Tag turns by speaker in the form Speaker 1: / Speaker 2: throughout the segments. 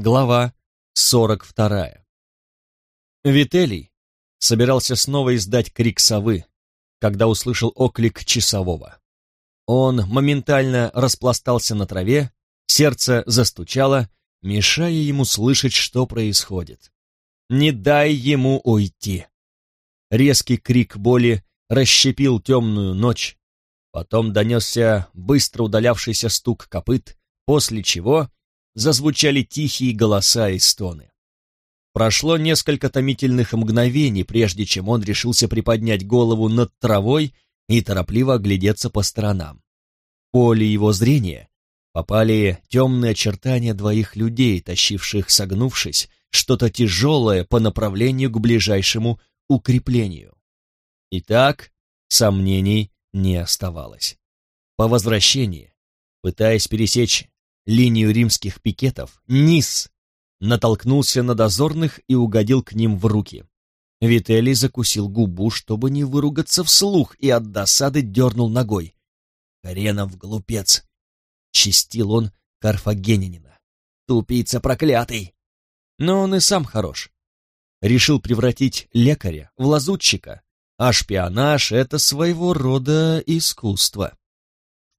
Speaker 1: Глава 42. Вителий собирался снова издать крик совы, когда услышал оклик часового. Он моментально распластался на траве, сердце застучало, мешая ему слышать, что происходит. «Не дай ему уйти!» Резкий крик боли расщепил темную ночь, потом донесся быстро удалявшийся стук копыт, после чего зазвучали тихие голоса и стоны. Прошло несколько томительных мгновений, прежде чем он решился приподнять голову над травой и торопливо оглядеться по сторонам. В поле его зрения попали темные очертания двоих людей, тащивших, согнувшись, что-то тяжелое по направлению к ближайшему укреплению. Итак, сомнений не оставалось. По возвращении, пытаясь пересечь линию римских пикетов, низ натолкнулся на дозорных и угодил к ним в руки. Вителий закусил губу, чтобы не выругаться вслух, и от досады дернул ногой. «Хренов глупец!» — чистил он карфагенянина. «Тупица проклятый!» Но он и сам хорош. Решил превратить лекаря в лазутчика, а шпионаж — это своего рода искусство.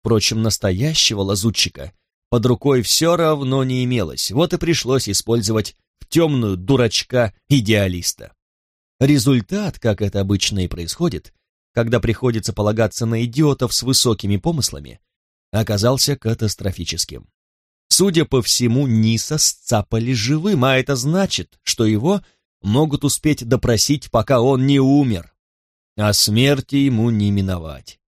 Speaker 1: Впрочем, настоящего лазутчика под рукой все равно не имелось, вот и пришлось использовать в темную дурачка-идеалиста. Результат, как это обычно и происходит, когда приходится полагаться на идиотов с высокими помыслами, оказался катастрофическим. Судя по всему, Ниса сцапали живым, а это значит, что его могут успеть допросить, пока он не умер. А смерти ему не миновать.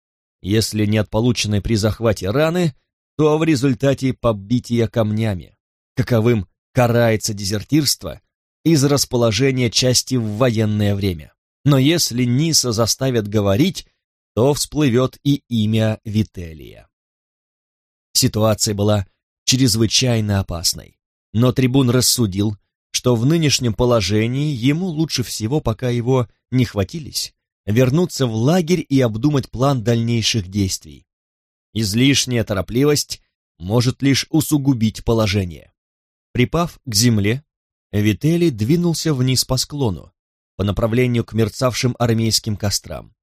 Speaker 1: Если нет полученной при захвате раны, то в результате побития камнями, каковым карается дезертирство из расположения части в военное время. Но если Ниса заставят говорить, то всплывет и имя Вителия. Ситуация была чрезвычайно опасной, но трибун рассудил, что в нынешнем положении ему лучше всего, пока его не хватились, вернуться в лагерь и обдумать план дальнейших действий. Излишняя торопливость может лишь усугубить положение. Припав к земле, Вителли двинулся вниз по склону, по направлению к мерцавшим армейским кострам.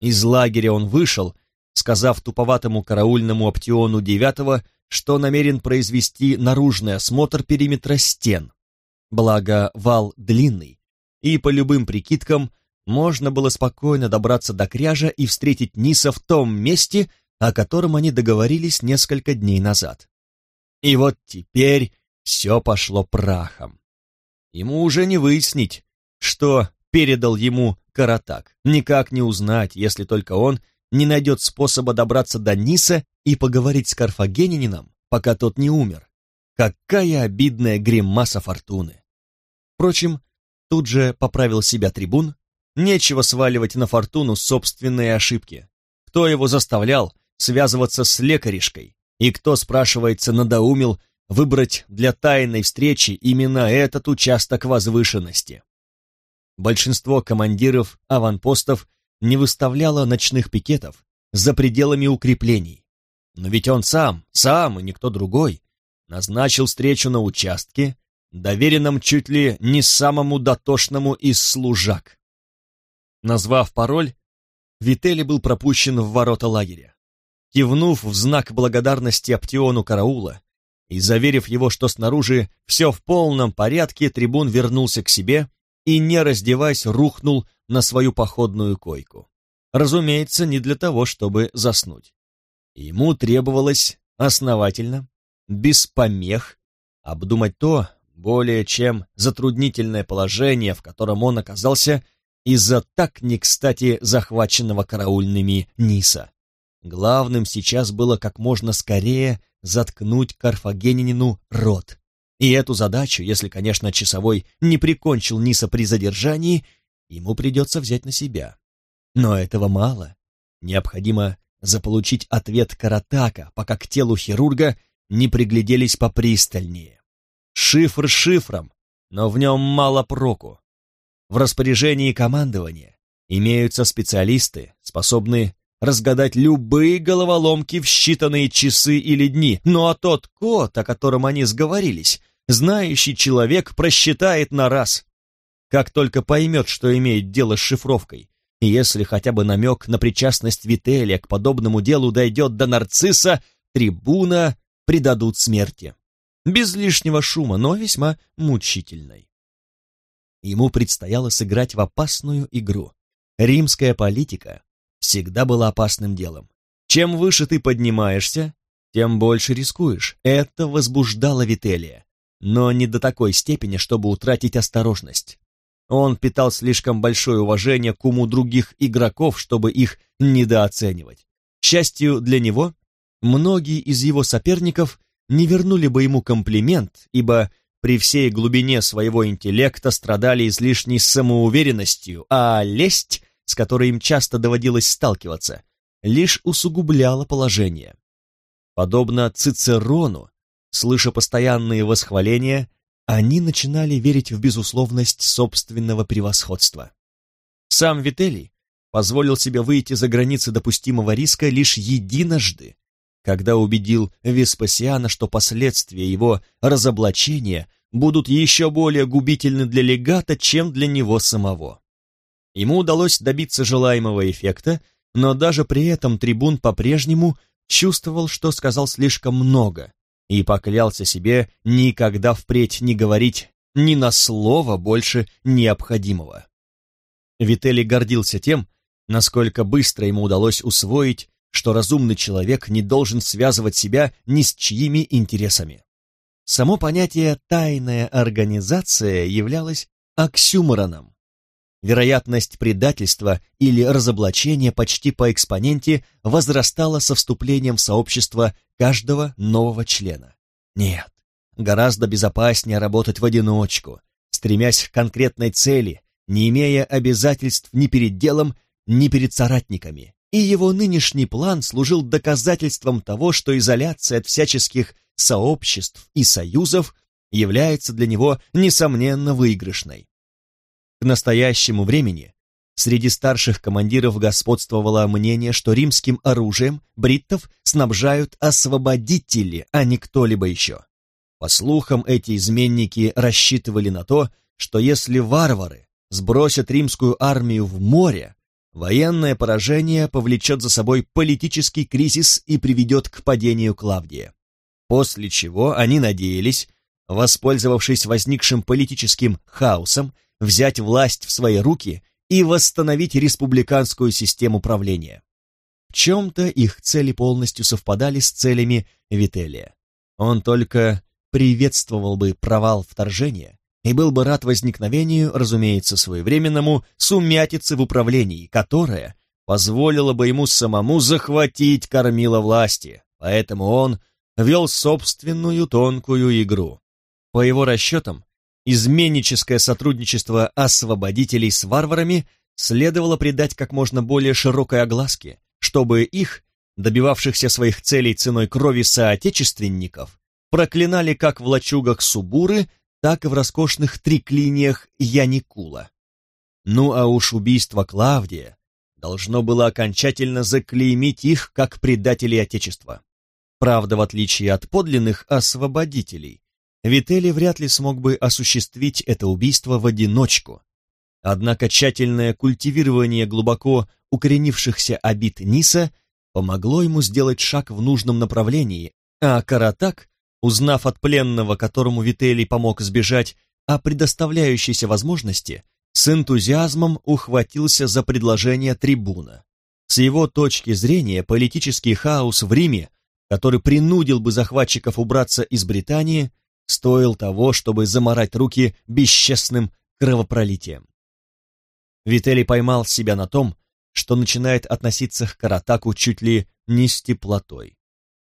Speaker 1: Из лагеря он вышел, сказав туповатому караульному Аптиону девятого, что намерен произвести наружный осмотр периметра стен. Благо, вал длинный, и по любым прикидкам можно было спокойно добраться до кряжа и встретить Ниса в том месте, о котором они договорились несколько дней назад. И вот теперь все пошло прахом. Ему уже не выяснить, что передал ему Каратак, никак не узнать, если только он не найдет способа добраться до Ниса и поговорить с Карфагенинином, пока тот не умер. Какая обидная гримаса фортуны! Впрочем, тут же поправил себя трибун, нечего сваливать на фортуну собственные ошибки. Кто его заставлял связываться с лекаришкой, и кто, спрашивается, надоумил выбрать для тайной встречи именно этот участок возвышенности. Большинство командиров аванпостов не выставляло ночных пикетов за пределами укреплений. Но ведь он сам, сам и никто другой, назначил встречу на участке, доверенном чуть ли не самому дотошному из служак. Назвав пароль, Вители был пропущен в ворота лагеря. Кивнув в знак благодарности Аптиону караула и заверив его, что снаружи все в полном порядке, трибун вернулся к себе и, не раздеваясь, рухнул на свою походную койку. Разумеется, не для того, чтобы заснуть. Ему требовалось основательно, без помех, обдумать то, более чем затруднительное положение, в котором он оказался из-за так не кстати захваченного караульными Ниса. Главным сейчас было как можно скорее заткнуть Карфагенинину рот. И эту задачу, если, конечно, часовой не прикончил Ниса при задержании, ему придется взять на себя. Но этого мало. Необходимо заполучить ответ Каратака, пока к телу хирурга не пригляделись попристальнее. Шифр шифром, но в нем мало проку. В распоряжении командования имеются специалисты, способные разгадать любые головоломки в считанные часы или дни. Ну а тот код, о котором они сговорились, знающий человек просчитает на раз. Как только поймет, что имеет дело с шифровкой, и если хотя бы намек на причастность Вителия к подобному делу дойдет до нарцисса, трибуна предадут смерти. Без лишнего шума, но весьма мучительной. Ему предстояло сыграть в опасную игру. Римская политика всегда была опасным делом. Чем выше ты поднимаешься, тем больше рискуешь. Это возбуждало Вителия, но не до такой степени, чтобы утратить осторожность. Он питал слишком большое уважение к уму других игроков, чтобы их недооценивать. К счастью для него, многие из его соперников не вернули бы ему комплимент, ибо при всей глубине своего интеллекта страдали излишней самоуверенностью, а лесть, с которой им часто доводилось сталкиваться, лишь усугубляла положение. Подобно Цицерону, слыша постоянные восхваления, они начинали верить в безусловность собственного превосходства. Сам Вителий позволил себе выйти за границы допустимого риска лишь единожды, когда убедил Веспасиана, что последствия его разоблачения будут еще более губительны для легата, чем для него самого. Ему удалось добиться желаемого эффекта, но даже при этом трибун по-прежнему чувствовал, что сказал слишком много, и поклялся себе никогда впредь не говорить ни на слово больше необходимого. Вителли гордился тем, насколько быстро ему удалось усвоить, что разумный человек не должен связывать себя ни с чьими интересами. Само понятие «тайная организация» являлось оксюмороном. Вероятность предательства или разоблачения почти по экспоненте возрастала со вступлением в сообщество каждого нового члена. Нет, гораздо безопаснее работать в одиночку, стремясь к конкретной цели, не имея обязательств ни перед делом, ни перед соратниками. И его нынешний план служил доказательством того, что изоляция от всяческих сообществ и союзов является для него, несомненно, выигрышной. Настоящему времени Среди старших командиров господствовало мнение, что римским оружием бриттов снабжают освободители, а не кто-либо еще. По слухам, эти изменники рассчитывали на то, что если варвары сбросят римскую армию в море, военное поражение повлечет за собой политический кризис и приведет к падению Клавдия. После чего они надеялись, воспользовавшись возникшим политическим хаосом, взять власть в свои руки и восстановить республиканскую систему правления. В чем-то их цели полностью совпадали с целями Вителия. Он только приветствовал бы провал вторжения и был бы рад возникновению, разумеется, своевременному, сумятицы в управлении, которая позволила бы ему самому захватить кормила власти, поэтому он вел собственную тонкую игру. По его расчетам, изменническое сотрудничество освободителей с варварами следовало придать как можно более широкой огласке, чтобы их, добивавшихся своих целей ценой крови соотечественников, проклинали как в лачугах Субуры, так и в роскошных триклиниях Яникула. Ну а уж убийство Клавдия должно было окончательно заклеймить их как предателей Отечества. Правда, в отличие от подлинных освободителей, Вители вряд ли смог бы осуществить это убийство в одиночку. Однако тщательное культивирование глубоко укоренившихся обид Ниса помогло ему сделать шаг в нужном направлении, а Каратак, узнав от пленного, которому Вителий помог сбежать, о предоставляющейся возможности, с энтузиазмом ухватился за предложение трибуна. С его точки зрения политический хаос в Риме, который принудил бы захватчиков убраться из Британии, стоил того, чтобы заморать руки бесчестным кровопролитием. Вителий поймал себя на том, что начинает относиться к Каратаку чуть ли не с теплотой.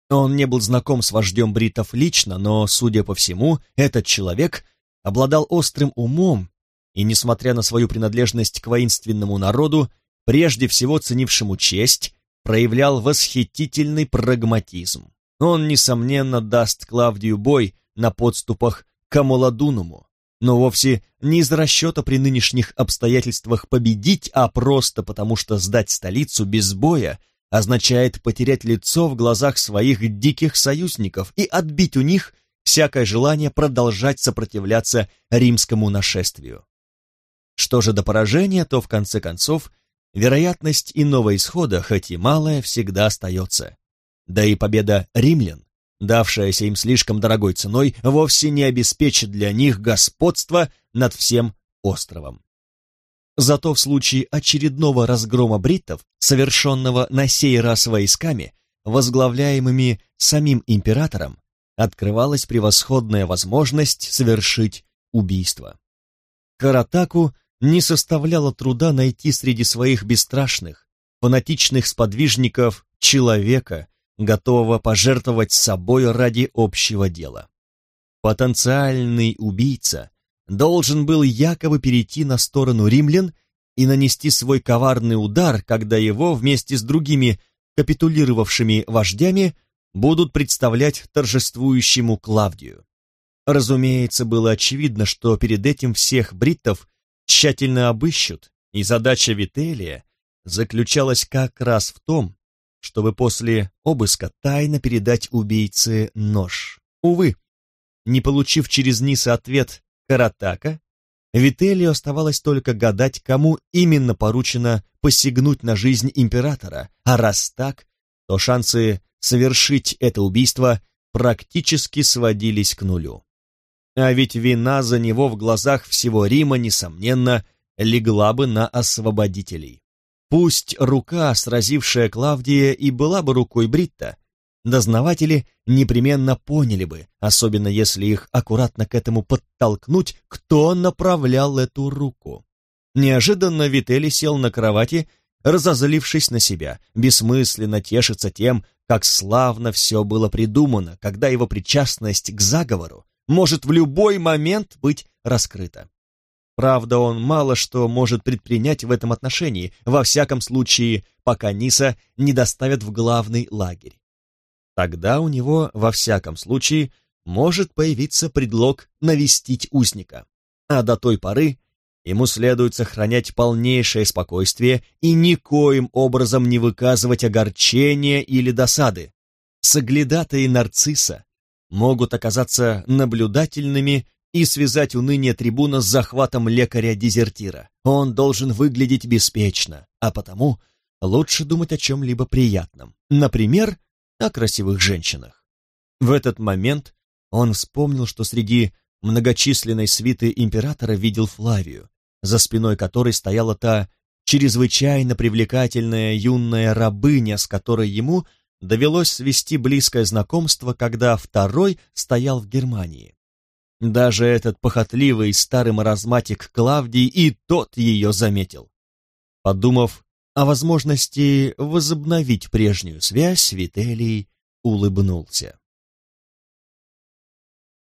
Speaker 1: Он не был знаком с вождем бритов лично, но, судя по всему, этот человек обладал острым умом и, несмотря на свою принадлежность к воинственному народу, прежде всего ценившему честь, проявлял восхитительный прагматизм. Он, несомненно, даст Клавдию бой, на подступах к Амоладунуму, но вовсе не из расчета при нынешних обстоятельствах победить, а просто потому, что сдать столицу без боя означает потерять лицо в глазах своих диких союзников и отбить у них всякое желание продолжать сопротивляться римскому нашествию. Что же до поражения, то в конце концов вероятность иного исхода, хоть и малая, всегда остается. Да и победа римлян, давшаяся им слишком дорогой ценой, вовсе не обеспечит для них господство над всем островом. Зато в случае очередного разгрома бриттов, совершенного на сей раз войсками, возглавляемыми самим императором, открывалась превосходная возможность совершить убийство. Каратаку не составляло труда найти среди своих бесстрашных, фанатичных сподвижников человека, готового пожертвовать собой ради общего дела. Потенциальный убийца должен был якобы перейти на сторону римлян и нанести свой коварный удар, когда его вместе с другими капитулировавшими вождями будут представлять торжествующему Клавдию. Разумеется, было очевидно, что перед этим всех бриттов тщательно обыщут, и задача Вителия заключалась как раз в том, чтобы после обыска тайно передать убийце нож. Увы, не получив через низ ответ Каратака, Вителию оставалось только гадать, кому именно поручено посягнуть на жизнь императора, а раз так, то шансы совершить это убийство практически сводились к нулю. А ведь вина за него в глазах всего Рима, несомненно, легла бы на освободителей. Пусть рука, сразившая Клавдия, и была бы рукой Бритта, дознаватели непременно поняли бы, особенно если их аккуратно к этому подтолкнуть, кто направлял эту руку. Неожиданно Вители сел на кровати, разозлившись на себя, бессмысленно тешится тем, как славно все было придумано, когда его причастность к заговору может в любой момент быть раскрыта. Правда, он мало что может предпринять в этом отношении, во всяком случае, пока Ниса не доставят в главный лагерь. Тогда у него, во всяком случае, может появиться предлог навестить узника. А до той поры ему следует сохранять полнейшее спокойствие и никоим образом не выказывать огорчения или досады. Соглядатые нарцисса могут оказаться наблюдательными и связать уныние трибуна с захватом лекаря-дезертира. Он должен выглядеть беспечно, а потому лучше думать о чем-либо приятном. Например, о красивых женщинах. В этот момент он вспомнил, что среди многочисленной свиты императора видел Флавию, за спиной которой стояла та чрезвычайно привлекательная юная рабыня, с которой ему довелось свести близкое знакомство, когда второй стоял в Германии. Даже этот похотливый старый маразматик Клавдий и тот ее заметил. Подумав о возможности возобновить прежнюю связь, Вителий улыбнулся.